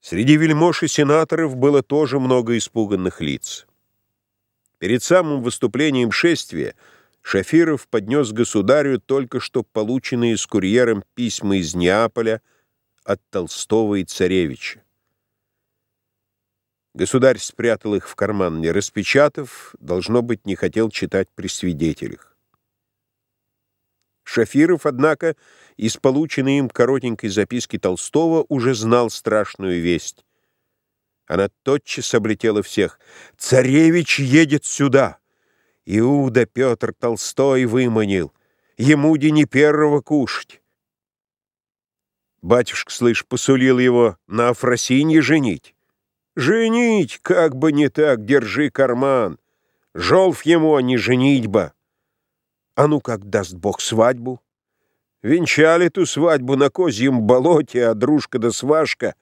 Среди вельмож и сенаторов было тоже много испуганных лиц. Перед самым выступлением шествия Шафиров поднес государю только что полученные с курьером письма из Неаполя от Толстого и царевича. Государь спрятал их в карман, не распечатав, должно быть, не хотел читать при свидетелях. Шафиров, однако, из полученной им коротенькой записки Толстого уже знал страшную весть. Она тотчас облетела всех. «Царевич едет сюда!» Иуда Петр Толстой выманил. Ему де не первого кушать. Батюшка, слышь, посулил его на Афросинье женить. Женить, как бы не так, держи карман. Жолф ему, а не женитьба. А ну как даст Бог свадьбу? Венчали ту свадьбу на козьем болоте, а дружка да свашка,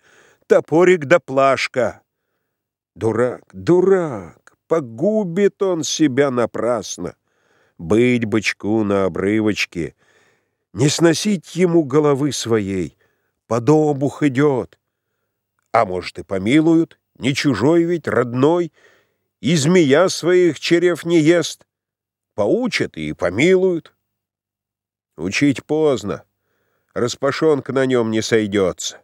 топорик да плашка. Дурак, дурак, погубит он себя напрасно. Быть бычку на обрывочке, не сносить ему головы своей, подобух идет. А может и помилуют, не чужой ведь, родной, и змея своих черев не ест поучат и помилуют. Учить поздно, распашонка на нем не сойдется.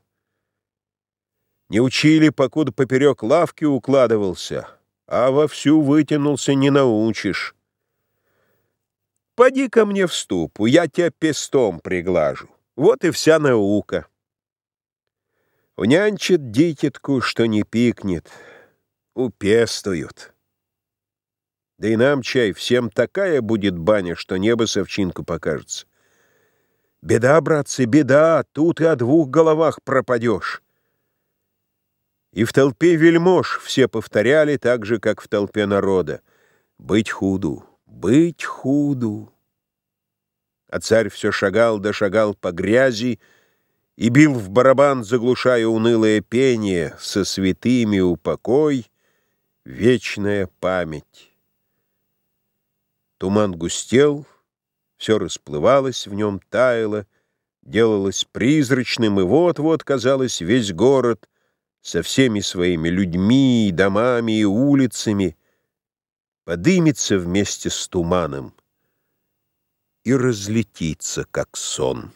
Не учили, покуда поперек лавки укладывался, а вовсю вытянулся не научишь. Поди ко мне в ступу, я тебя пестом приглажу. Вот и вся наука. Унянчит дитятку, что не пикнет, упестуют. Да и нам, чай, всем такая будет баня, что небо совчинку покажется. Беда, братцы, беда, тут и о двух головах пропадешь. И в толпе вельмож все повторяли так же, как в толпе народа. Быть худу, быть худу. А царь все шагал да шагал по грязи и бил в барабан, заглушая унылое пение, со святыми упокой, вечная память. Туман густел, все расплывалось в нем, таяло, делалось призрачным, и вот-вот, казалось, весь город со всеми своими людьми, и домами, и улицами подымется вместе с туманом и разлетится, как сон.